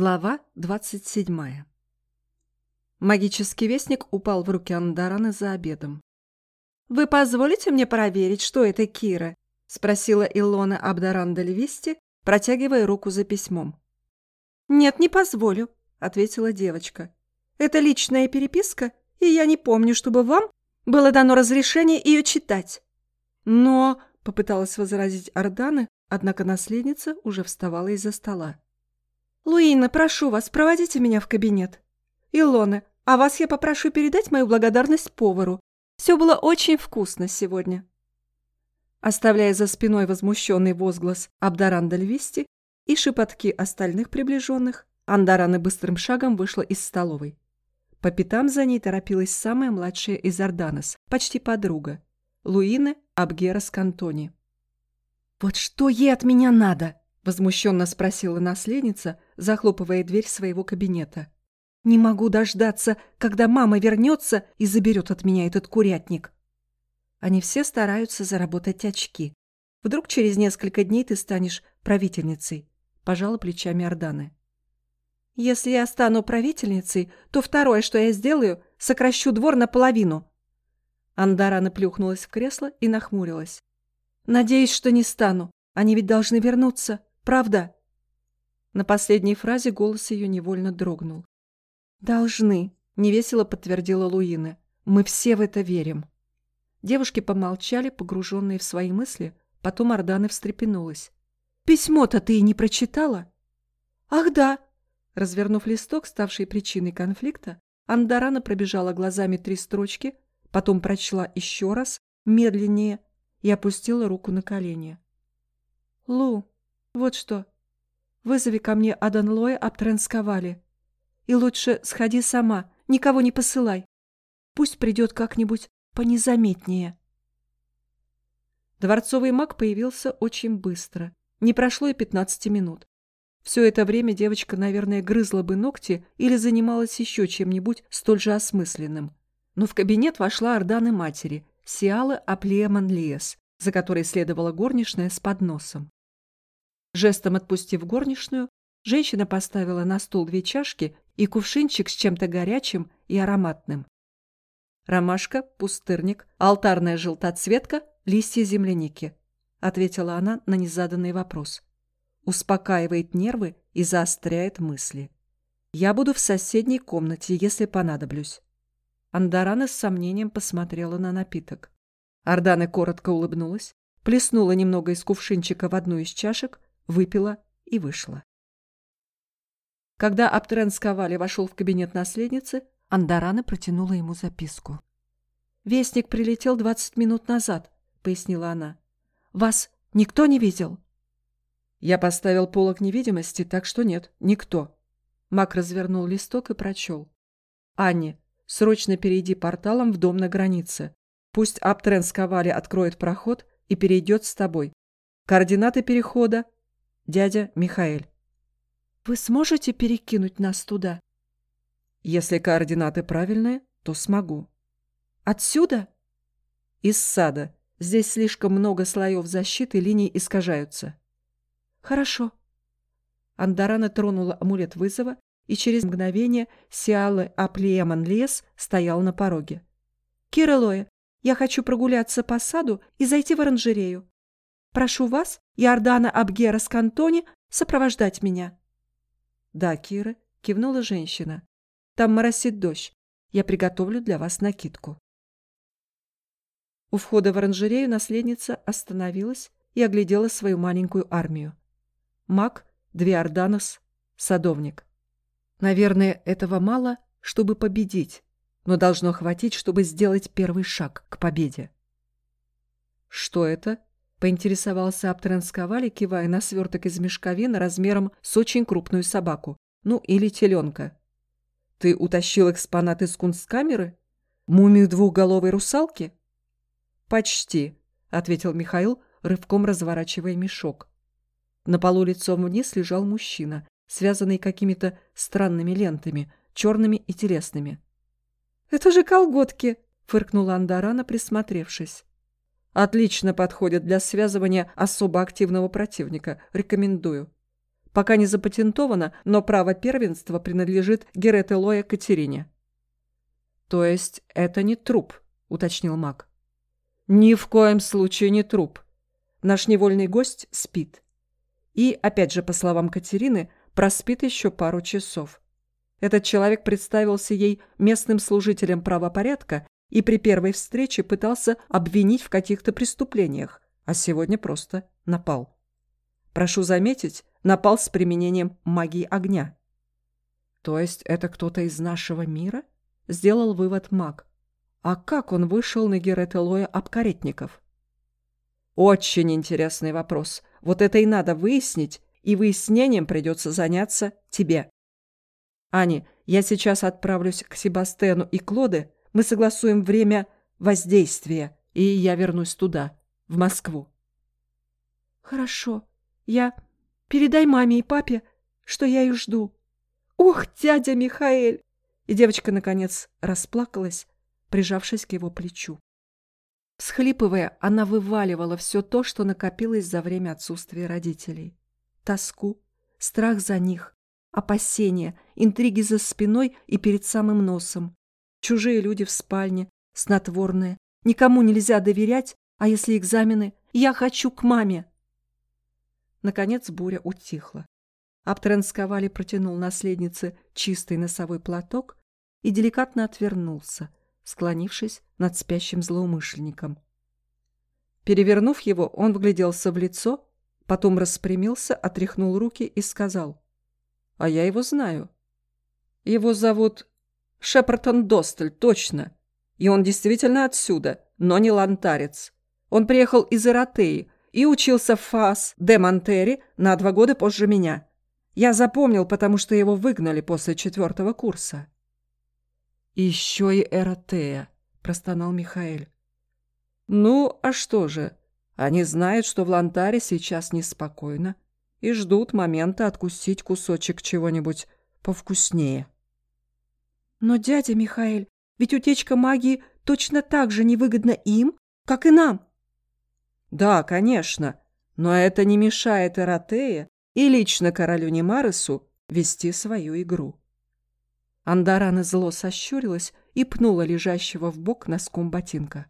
Глава 27. Магический вестник упал в руки Андараны за обедом. «Вы позволите мне проверить, что это Кира?» — спросила Илона Абдаранда Левисти, протягивая руку за письмом. «Нет, не позволю», — ответила девочка. «Это личная переписка, и я не помню, чтобы вам было дано разрешение ее читать». «Но...» — попыталась возразить Орданы, однако наследница уже вставала из-за стола. «Луина, прошу вас, проводите меня в кабинет. Илона, а вас я попрошу передать мою благодарность повару. Все было очень вкусно сегодня». Оставляя за спиной возмущенный возглас Абдаранда Львисти и шепотки остальных приближенных, Андарана быстрым шагом вышла из столовой. По пятам за ней торопилась самая младшая из Орданос, почти подруга, Луина Абгера Скантони. «Вот что ей от меня надо?» Возмущенно спросила наследница, захлопывая дверь своего кабинета. «Не могу дождаться, когда мама вернется и заберет от меня этот курятник». Они все стараются заработать очки. Вдруг через несколько дней ты станешь правительницей, пожала плечами Орданы. Если я стану правительницей, то второе, что я сделаю, сокращу двор наполовину. Андарана плюхнулась в кресло и нахмурилась. Надеюсь, что не стану. Они ведь должны вернуться. Правда?» На последней фразе голос ее невольно дрогнул. «Должны», — невесело подтвердила Луина. «Мы все в это верим». Девушки помолчали, погруженные в свои мысли, потом Ордана встрепенулась. «Письмо-то ты и не прочитала?» «Ах да!» Развернув листок, ставший причиной конфликта, Андарана пробежала глазами три строчки, потом прочла еще раз, медленнее, и опустила руку на колени. «Лу, вот что. Вызови ко мне Аданлоя Абтренсковали. И лучше сходи сама, никого не посылай. Пусть придет как-нибудь понезаметнее. Дворцовый маг появился очень быстро. Не прошло и пятнадцати минут. Все это время девочка, наверное, грызла бы ногти или занималась еще чем-нибудь столь же осмысленным. Но в кабинет вошла Орданы матери, Сиала Аплиеман Лиес, за которой следовала горничная с подносом. Жестом отпустив горничную, женщина поставила на стол две чашки и кувшинчик с чем-то горячим и ароматным. «Ромашка, пустырник, алтарная желтоцветка, листья земляники», — ответила она на незаданный вопрос. «Успокаивает нервы и заостряет мысли. Я буду в соседней комнате, если понадоблюсь». Андарана с сомнением посмотрела на напиток. Ардана коротко улыбнулась, плеснула немного из кувшинчика в одну из чашек, выпила и вышла. Когда Аптрен Сковали вошел в кабинет наследницы, Андарана протянула ему записку. «Вестник прилетел двадцать минут назад», — пояснила она. «Вас никто не видел?» «Я поставил полок невидимости, так что нет, никто». Мак развернул листок и прочел. «Анне, срочно перейди порталом в дом на границе. Пусть Аптрен Сковали откроет проход и перейдет с тобой. Координаты перехода дядя Михаэль. «Вы сможете перекинуть нас туда?» «Если координаты правильные, то смогу». «Отсюда?» «Из сада. Здесь слишком много слоев защиты, линии искажаются». «Хорошо». Андарана тронула амулет вызова, и через мгновение Сиалы Аплиеман Лес стоял на пороге. «Кирилоя, я хочу прогуляться по саду и зайти в оранжерею. Прошу вас, Иордана Абгера с Кантони, сопровождать меня». «Да, Кира», — кивнула женщина. «Там моросит дождь. Я приготовлю для вас накидку». У входа в оранжерею наследница остановилась и оглядела свою маленькую армию. Маг, две Орданос, садовник. Наверное, этого мало, чтобы победить, но должно хватить, чтобы сделать первый шаг к победе. «Что это?» Поинтересовался Аптренсковали, кивая на сверток из мешковины размером с очень крупную собаку. Ну, или теленка. «Ты утащил экспонат из кунсткамеры? Мумию двухголовой русалки?» «Почти», — ответил Михаил, рывком разворачивая мешок. На полу лицом вниз лежал мужчина, связанный какими-то странными лентами, черными и телесными. «Это же колготки!» — фыркнула Андарана, присмотревшись. Отлично подходит для связывания особо активного противника. Рекомендую. Пока не запатентовано, но право первенства принадлежит Герет Катерине. То есть это не труп, уточнил маг. Ни в коем случае не труп. Наш невольный гость спит. И, опять же, по словам Катерины, проспит еще пару часов. Этот человек представился ей местным служителем правопорядка и при первой встрече пытался обвинить в каких-то преступлениях, а сегодня просто напал. Прошу заметить, напал с применением магии огня. То есть это кто-то из нашего мира? Сделал вывод маг. А как он вышел на Геретелоя обкаретников? Очень интересный вопрос. Вот это и надо выяснить, и выяснением придется заняться тебе. Ани, я сейчас отправлюсь к Себастену и Клоде, мы согласуем время воздействия, и я вернусь туда, в Москву. Хорошо. Я... Передай маме и папе, что я их жду. Ох, дядя Михаэль! И девочка, наконец, расплакалась, прижавшись к его плечу. Всхлипывая, она вываливала все то, что накопилось за время отсутствия родителей. Тоску, страх за них, опасения, интриги за спиной и перед самым носом, чужие люди в спальне, снотворное, никому нельзя доверять, а если экзамены, я хочу к маме. Наконец буря утихла. Абтренсковали протянул наследнице чистый носовой платок и деликатно отвернулся, склонившись над спящим злоумышленником. Перевернув его, он вгляделся в лицо, потом распрямился, отряхнул руки и сказал. «А я его знаю. Его зовут Шепартон Достель, точно. И он действительно отсюда, но не лантарец. Он приехал из Иротеи, и учился в ФАС де Монтери на два года позже меня. Я запомнил, потому что его выгнали после четвертого курса. «Еще и Эротея», — простонал Михаэль. «Ну, а что же? Они знают, что в Лантаре сейчас неспокойно и ждут момента откусить кусочек чего-нибудь повкуснее». «Но, дядя Михаэль, ведь утечка магии точно так же невыгодна им, как и нам», да, конечно, но это не мешает Эротее и лично королю Немаресу вести свою игру. Андарана зло сощурилась и пнула лежащего в бок носком ботинка.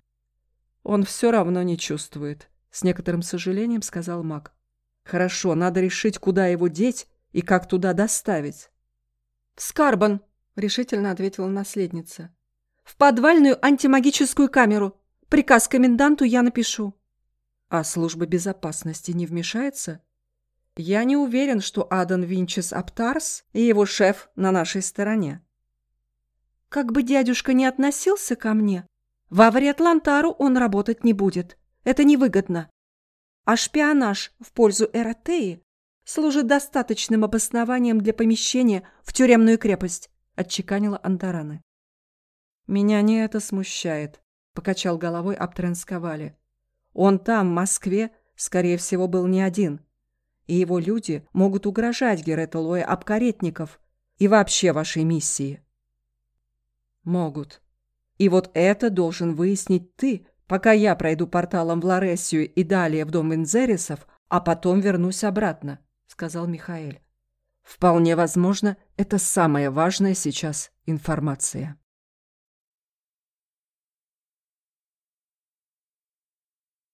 «Он все равно не чувствует», — с некоторым сожалением сказал маг. «Хорошо, надо решить, куда его деть и как туда доставить». «В Скарбан», — решительно ответила наследница. «В подвальную антимагическую камеру. Приказ коменданту я напишу». А служба безопасности не вмешается? Я не уверен, что Адан Винчес Аптарс и его шеф на нашей стороне. Как бы дядюшка не относился ко мне, в Авариатлантару он работать не будет. Это невыгодно. А шпионаж в пользу Эротеи служит достаточным обоснованием для помещения в тюремную крепость, отчеканила Антараны. Меня не это смущает, покачал головой Аптренсковали. Он там, в Москве, скорее всего, был не один. И его люди могут угрожать Геретолое обкаретников и вообще вашей миссии. Могут. И вот это должен выяснить ты, пока я пройду порталом в Лоресию и далее в дом Инзерисов, а потом вернусь обратно, сказал Михаэль. Вполне возможно, это самая важная сейчас информация.